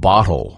bottle.